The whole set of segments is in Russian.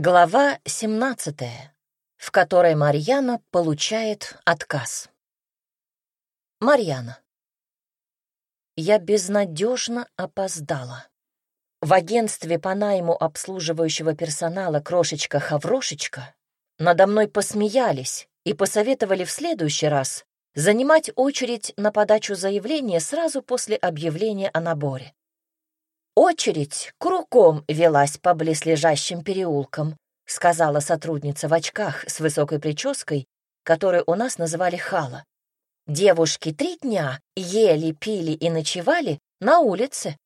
Глава 17, в которой Марьяна получает отказ. Марьяна. Я безнадежно опоздала. В агентстве по найму обслуживающего персонала «Крошечка-хаврошечка» надо мной посмеялись и посоветовали в следующий раз занимать очередь на подачу заявления сразу после объявления о наборе. Очередь кругом велась по близлежащим переулкам, сказала сотрудница в очках с высокой прической, которую у нас называли хала. Девушки три дня ели, пили и ночевали на улице.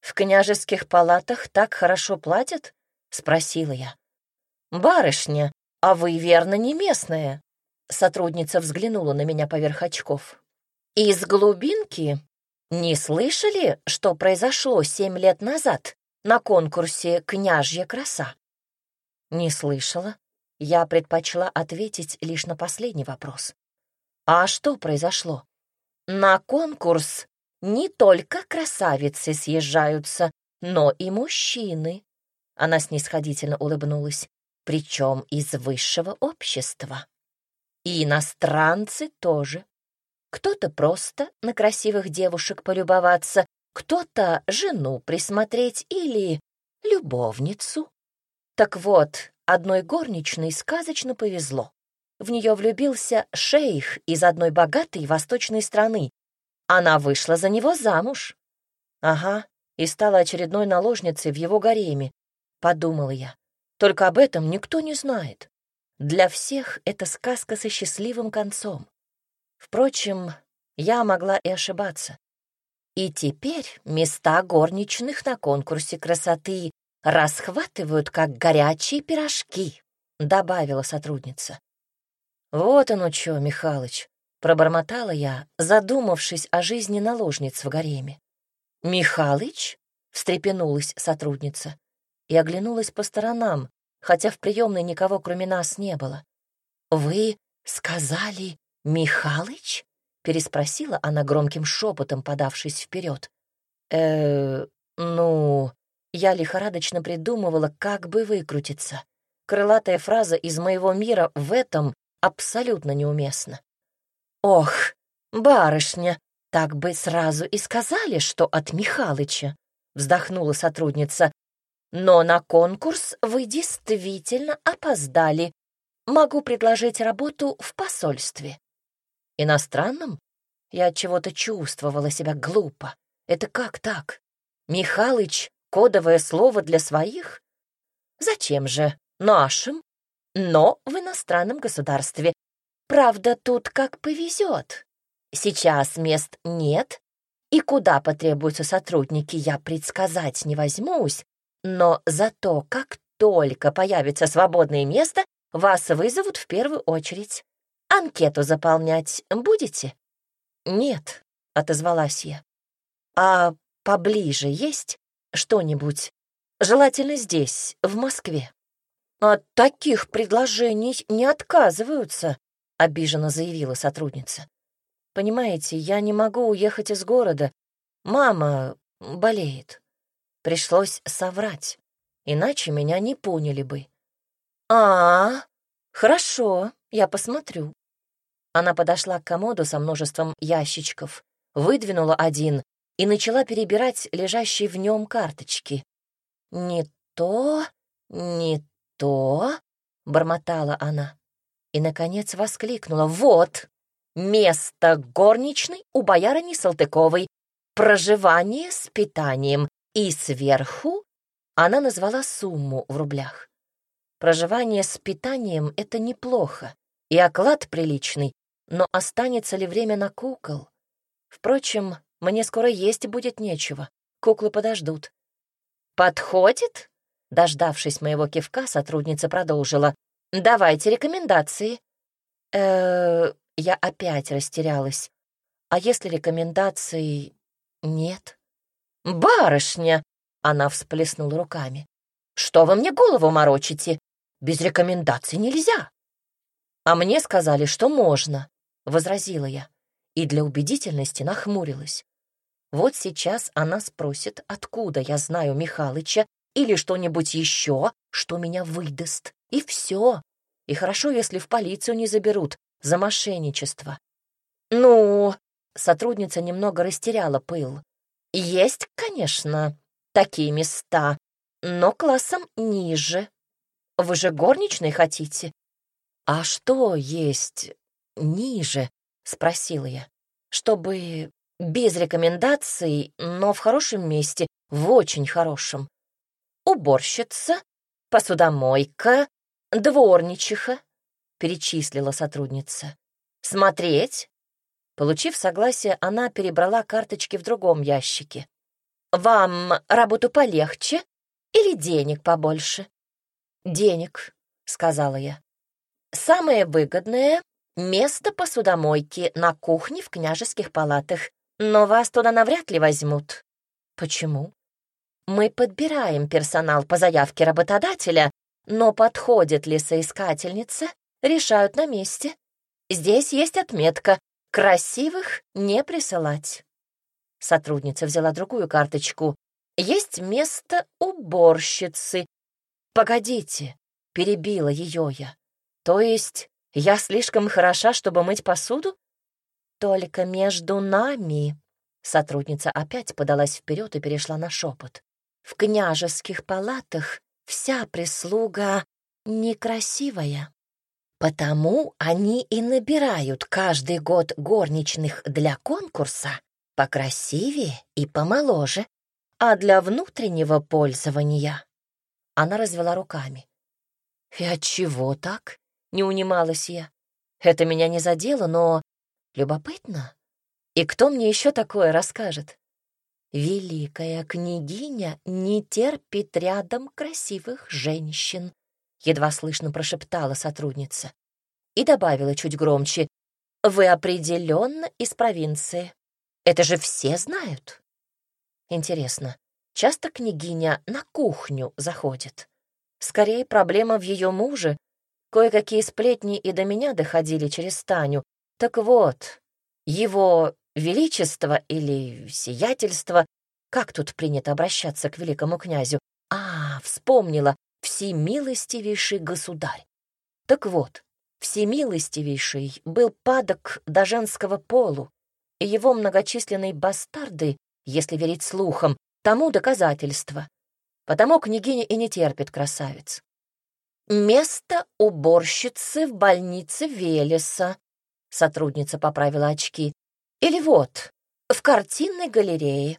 «В княжеских палатах так хорошо платят?» — спросила я. «Барышня, а вы, верно, не местная?» Сотрудница взглянула на меня поверх очков. «Из глубинки не слышали, что произошло семь лет назад на конкурсе «Княжья краса»?» Не слышала. Я предпочла ответить лишь на последний вопрос. А что произошло? На конкурс не только красавицы съезжаются, но и мужчины. Она снисходительно улыбнулась, причем из высшего общества. И иностранцы тоже. Кто-то просто на красивых девушек полюбоваться, кто-то жену присмотреть или любовницу. Так вот, одной горничной сказочно повезло. В нее влюбился шейх из одной богатой восточной страны. Она вышла за него замуж. Ага, и стала очередной наложницей в его гареме, подумала я. Только об этом никто не знает. Для всех это сказка со счастливым концом. Впрочем, я могла и ошибаться. И теперь места горничных на конкурсе красоты расхватывают, как горячие пирожки, добавила сотрудница. Вот оно что, Михалыч, пробормотала я, задумавшись о жизни наложниц в гареме. Михалыч? встрепенулась сотрудница и оглянулась по сторонам, хотя в приемной никого кроме нас не было. «Вы сказали Михалыч?» переспросила она громким шепотом, подавшись вперед. э ну...» Я лихорадочно придумывала, как бы выкрутиться. Крылатая фраза из моего мира в этом абсолютно неуместна. «Ох, барышня, так бы сразу и сказали, что от Михалыча», — вздохнула сотрудница. «Но на конкурс вы действительно опоздали. Могу предложить работу в посольстве». Иностранным? Я от чего-то чувствовала себя глупо. Это как так? Михалыч — кодовое слово для своих? Зачем же? Нашим? Но в иностранном государстве. Правда, тут как повезет. Сейчас мест нет, и куда потребуются сотрудники, я предсказать не возьмусь, но зато как только появится свободное место, вас вызовут в первую очередь. Анкету заполнять будете? Нет, отозвалась я. А поближе есть что-нибудь? Желательно здесь, в Москве. От таких предложений не отказываются, обиженно заявила сотрудница. Понимаете, я не могу уехать из города. Мама болеет. Пришлось соврать, иначе меня не поняли бы. А, хорошо, я посмотрю. Она подошла к комоду со множеством ящичков, выдвинула один и начала перебирать лежащие в нем карточки. «Не то, не то», — бормотала она. И, наконец, воскликнула. «Вот, место горничной у боярыни Салтыковой, проживание с питанием, и сверху она назвала сумму в рублях. Проживание с питанием — это неплохо, и оклад приличный, но останется ли время на кукол? Впрочем, мне скоро есть будет нечего. Куклы подождут. «Подходит?» Дождавшись моего кивка, сотрудница продолжила. «Давайте рекомендации». э Я опять растерялась. «А если рекомендаций нет?» «Барышня!» — она всплеснула руками. «Что вы мне голову морочите? Без рекомендаций нельзя!» «А мне сказали, что можно», — возразила я, и для убедительности нахмурилась. Вот сейчас она спросит, откуда я знаю Михалыча, или что-нибудь еще, что меня выдаст. И все. И хорошо, если в полицию не заберут за мошенничество. Ну, сотрудница немного растеряла пыл. Есть, конечно, такие места, но классом ниже. Вы же горничной хотите? А что есть ниже? Спросила я. Чтобы без рекомендаций, но в хорошем месте, в очень хорошем. Уборщица, посудомойка, дворничиха, перечислила сотрудница. Смотреть? Получив согласие, она перебрала карточки в другом ящике. «Вам работу полегче или денег побольше?» «Денег», — сказала я. «Самое выгодное — место посудомойки на кухне в княжеских палатах, но вас туда навряд ли возьмут». «Почему?» «Мы подбираем персонал по заявке работодателя, но подходит ли соискательница, решают на месте. Здесь есть отметка «Красивых не присылать». Сотрудница взяла другую карточку. «Есть место уборщицы». «Погодите», — перебила ее я. «То есть я слишком хороша, чтобы мыть посуду?» «Только между нами». Сотрудница опять подалась вперед и перешла на шепот. «В княжеских палатах вся прислуга некрасивая». Потому они и набирают каждый год горничных для конкурса покрасивее и помоложе, а для внутреннего пользования она развела руками. «И отчего так?» — не унималась я. «Это меня не задело, но любопытно. И кто мне еще такое расскажет?» «Великая княгиня не терпит рядом красивых женщин», едва слышно прошептала сотрудница и добавила чуть громче. «Вы определенно из провинции. Это же все знают». Интересно, часто княгиня на кухню заходит? Скорее, проблема в ее муже. Кое-какие сплетни и до меня доходили через Таню. Так вот, его величество или сиятельство, как тут принято обращаться к великому князю? А, вспомнила, всемилостивейший государь. Так вот, всемилостивейший был падок до женского полу, и его многочисленные бастарды, если верить слухам, тому доказательство. Потому княгиня и не терпит красавиц. «Место уборщицы в больнице Велеса», — сотрудница поправила очки. «Или вот, в картинной галерее.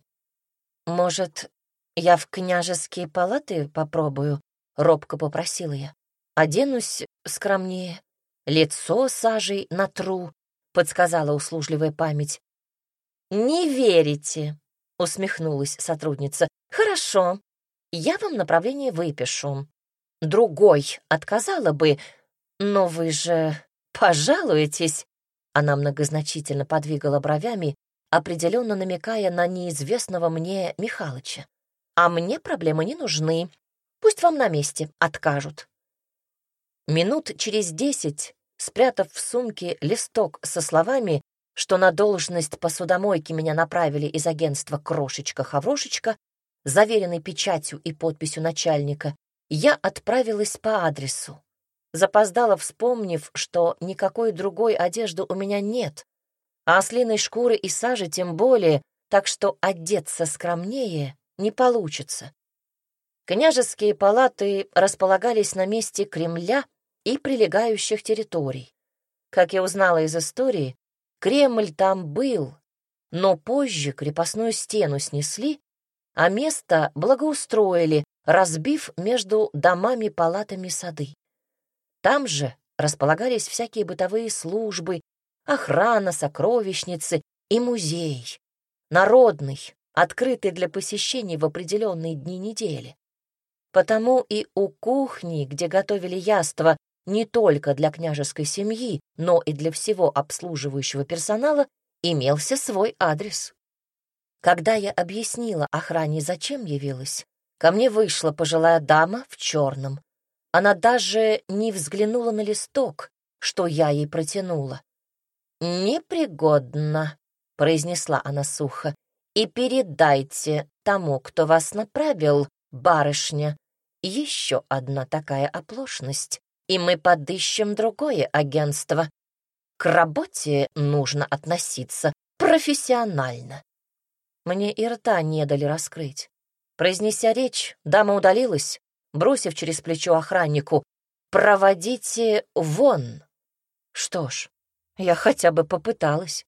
Может, я в княжеские палаты попробую?» робко попросила я. Оденусь скромнее, лицо сажей натру, подсказала услужливая память. Не верите, усмехнулась сотрудница. Хорошо, я вам направление выпишу. Другой отказала бы, но вы же пожалуетесь. Она многозначительно подвигала бровями, определенно намекая на неизвестного мне Михалыча. А мне проблемы не нужны. Пусть вам на месте откажут. Минут через десять, спрятав в сумке листок со словами, что на должность посудомойки меня направили из агентства «Крошечка-хаврошечка», заверенной печатью и подписью начальника, я отправилась по адресу. Запоздала, вспомнив, что никакой другой одежды у меня нет, а ослиной шкуры и сажи тем более, так что одеться скромнее не получится. Княжеские палаты располагались на месте Кремля и прилегающих территорий. Как я узнала из истории, Кремль там был, но позже крепостную стену снесли, а место благоустроили, разбив между домами-палатами сады. Там же располагались всякие бытовые службы, охрана, сокровищницы и музей, народный, открытый для посещений в определенные дни недели. Потому и у кухни, где готовили яства не только для княжеской семьи, но и для всего обслуживающего персонала, имелся свой адрес. Когда я объяснила охране, зачем явилась, ко мне вышла пожилая дама в черном. Она даже не взглянула на листок, что я ей протянула. «Непригодно», — произнесла она сухо, — «и передайте тому, кто вас направил, барышня, еще одна такая оплошность, и мы подыщем другое агентство. К работе нужно относиться профессионально. Мне и рта не дали раскрыть. Произнеся речь, дама удалилась, бросив через плечо охраннику «Проводите вон». Что ж, я хотя бы попыталась.